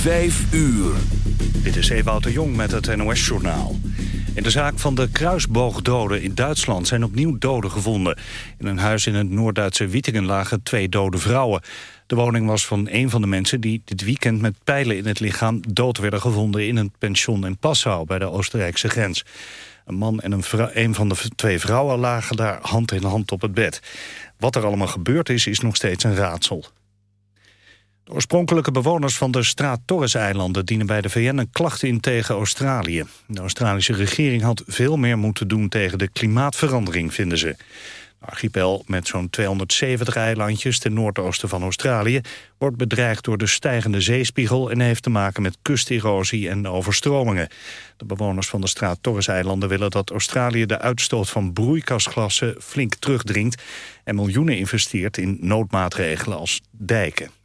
Vijf uur. Dit is Ewout de Jong met het NOS-journaal. In de zaak van de kruisboogdoden in Duitsland zijn opnieuw doden gevonden. In een huis in het Noord-Duitse Wittingen lagen twee dode vrouwen. De woning was van een van de mensen die dit weekend met pijlen in het lichaam dood werden gevonden in een pension in Passau bij de Oostenrijkse grens. Een man en een, een van de twee vrouwen lagen daar hand in hand op het bed. Wat er allemaal gebeurd is, is nog steeds een raadsel. Oorspronkelijke bewoners van de straat Torres-eilanden dienen bij de VN een klacht in tegen Australië. De Australische regering had veel meer moeten doen tegen de klimaatverandering, vinden ze. De archipel met zo'n 270 eilandjes ten noordoosten van Australië... wordt bedreigd door de stijgende zeespiegel... en heeft te maken met kusterosie en overstromingen. De bewoners van de straat Torres-eilanden willen dat Australië... de uitstoot van broeikasgassen flink terugdringt... en miljoenen investeert in noodmaatregelen als dijken.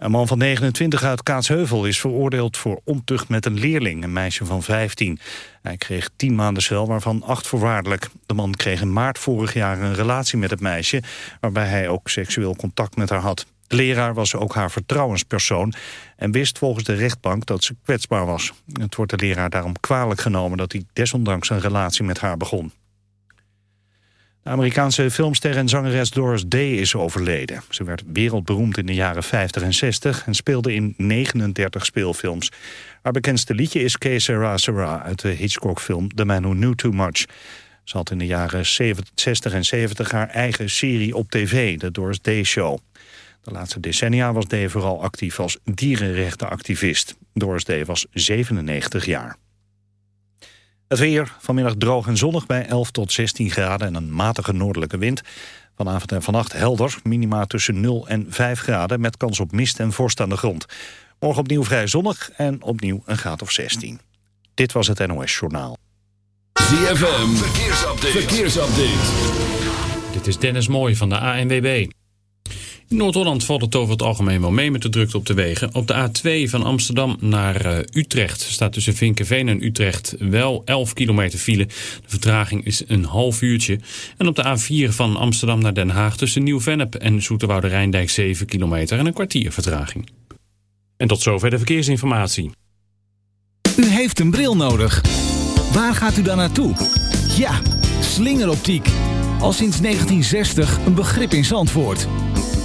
Een man van 29 uit Kaatsheuvel is veroordeeld voor ontucht met een leerling, een meisje van 15. Hij kreeg 10 maanden cel, waarvan 8 voorwaardelijk. De man kreeg in maart vorig jaar een relatie met het meisje... waarbij hij ook seksueel contact met haar had. De leraar was ook haar vertrouwenspersoon... en wist volgens de rechtbank dat ze kwetsbaar was. Het wordt de leraar daarom kwalijk genomen... dat hij desondanks een relatie met haar begon. Amerikaanse filmster en zangeres Doris Day is overleden. Ze werd wereldberoemd in de jaren 50 en 60 en speelde in 39 speelfilms. Haar bekendste liedje is Que Sera Sera uit de Hitchcock-film The Man Who Knew Too Much. Ze had in de jaren 60 en 70 haar eigen serie op tv, de Doris Day Show. De laatste decennia was Day vooral actief als dierenrechtenactivist. Doris Day was 97 jaar. Het weer, vanmiddag droog en zonnig bij 11 tot 16 graden en een matige noordelijke wind. Vanavond en vannacht helder, minima tussen 0 en 5 graden... met kans op mist en vorst aan de grond. Morgen opnieuw vrij zonnig en opnieuw een graad of 16. Dit was het NOS Journaal. ZFM, verkeersupdate. verkeersupdate. Dit is Dennis Mooij van de ANWB. In Noord-Holland valt het over het algemeen wel mee met de drukte op de wegen. Op de A2 van Amsterdam naar uh, Utrecht staat tussen Vinkenveen en Utrecht wel 11 kilometer file. De vertraging is een half uurtje. En op de A4 van Amsterdam naar Den Haag tussen Nieuw-Vennep en Zoeterwoude Rijndijk 7 kilometer en een kwartier vertraging. En tot zover de verkeersinformatie. U heeft een bril nodig. Waar gaat u dan naartoe? Ja, slingeroptiek. Al sinds 1960 een begrip in Zandvoort.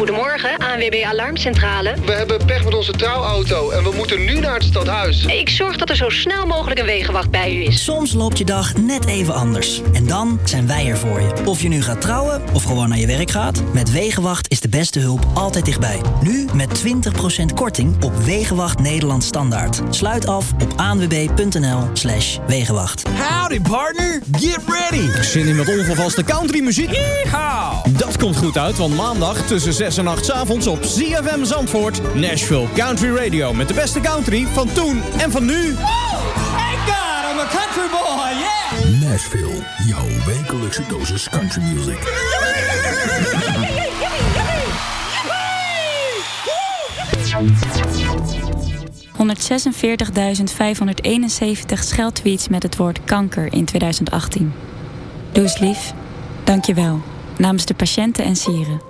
Goedemorgen, ANWB Alarmcentrale. We hebben pech met onze trouwauto en we moeten nu naar het stadhuis. Ik zorg dat er zo snel mogelijk een wegenwacht bij u is. Soms loopt je dag net even anders. En dan zijn wij er voor je. Of je nu gaat trouwen of gewoon naar je werk gaat. Met Wegenwacht is de beste hulp altijd dichtbij. Nu met 20% korting op Wegenwacht Nederland Standaard. Sluit af op anwb.nl slash Wegenwacht. Howdy partner, get ready. Zin in met onvervaste countrymuziek? Yeehaw. Dat komt goed uit, want maandag tussen 6 6 en 8 avonds op CFM Zandvoort. Nashville Country Radio met de beste country van toen en van nu. Hey, thank I'm a country boy, yeah! Nashville, jouw wekelijkse dosis country music. ...146.571 scheldtweets met het woord kanker in 2018. Doe eens lief. Dank je wel. Namens de patiënten en sieren.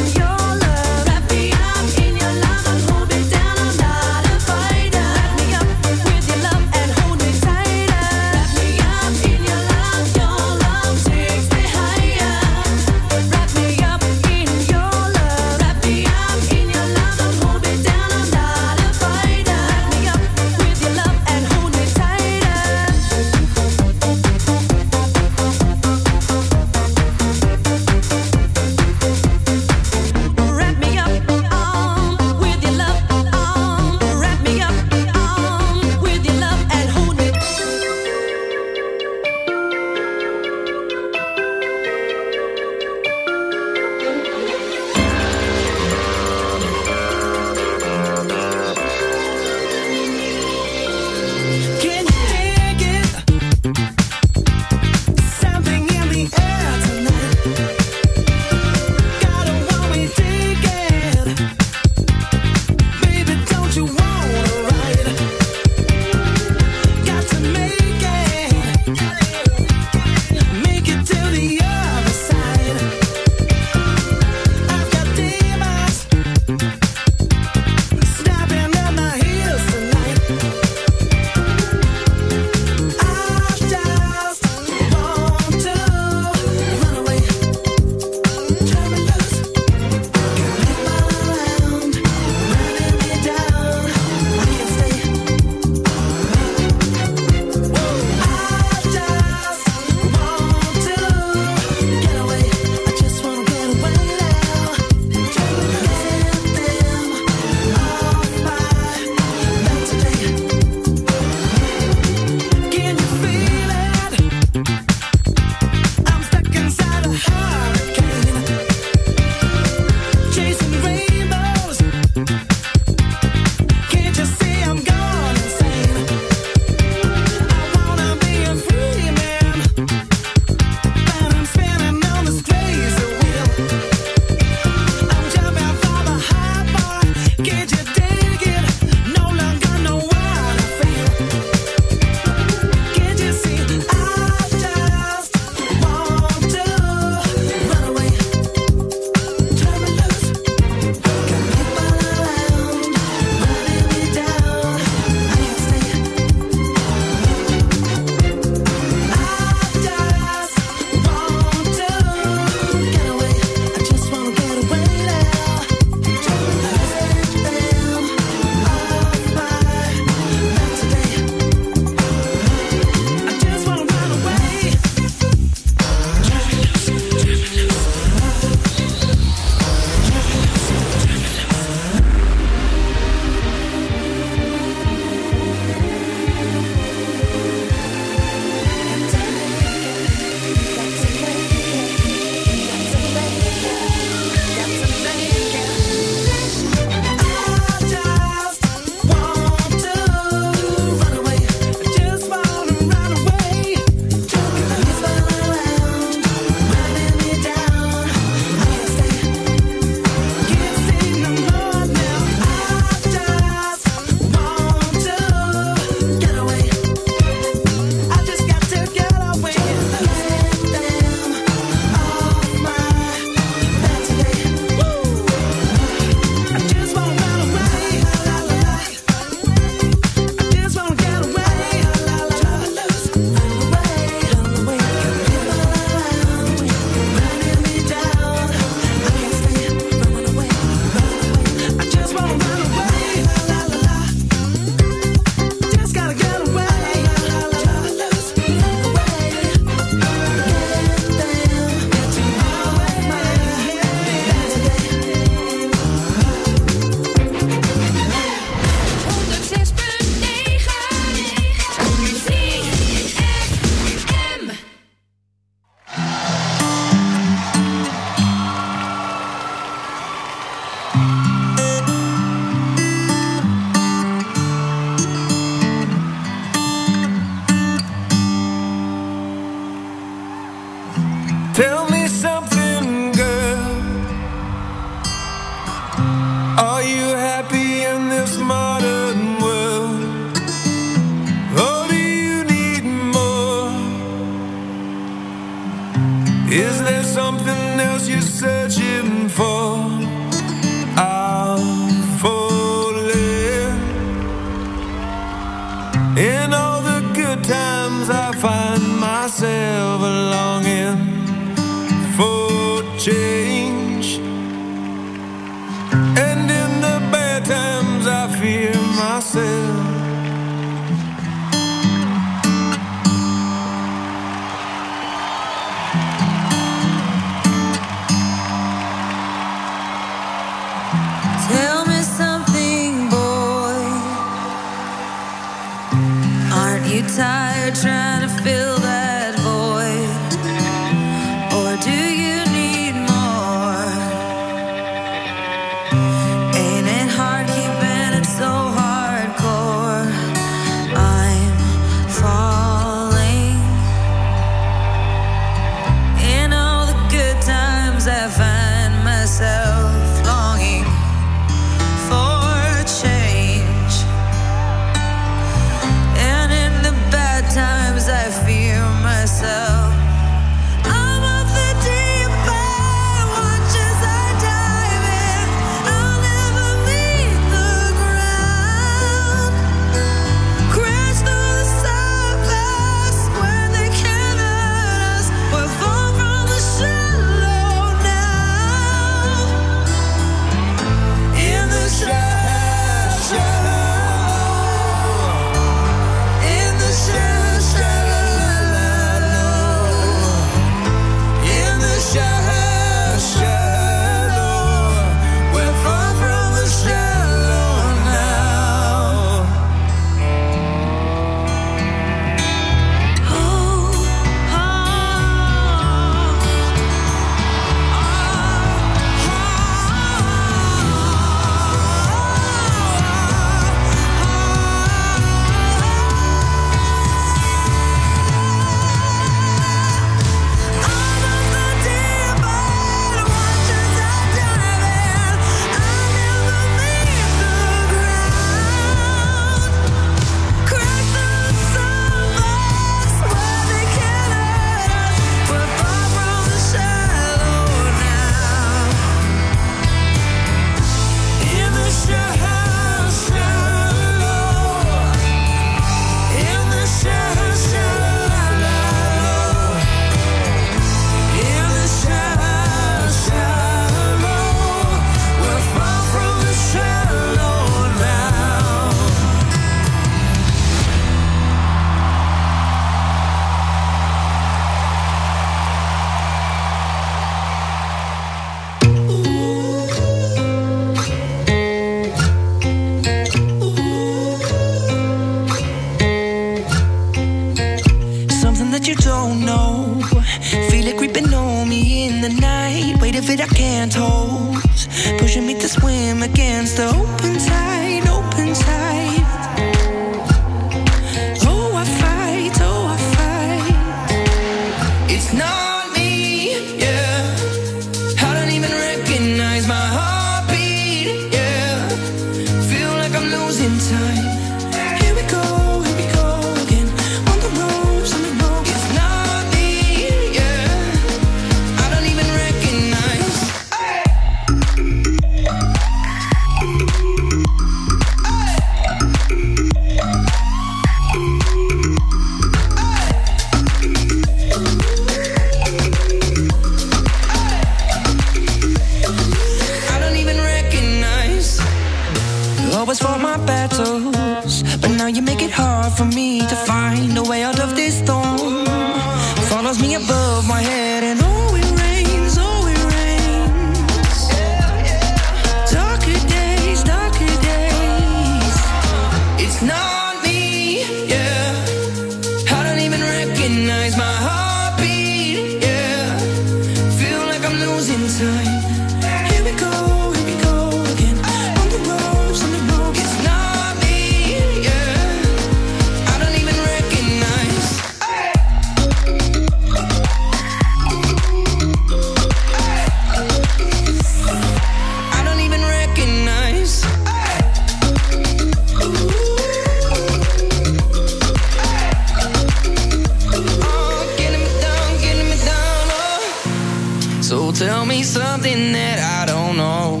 Tell me something that I don't know.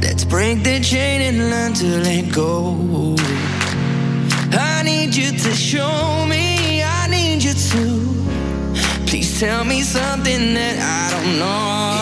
Let's break the chain and learn to let go. I need you to show me, I need you to. Please tell me something that I don't know.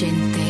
gente.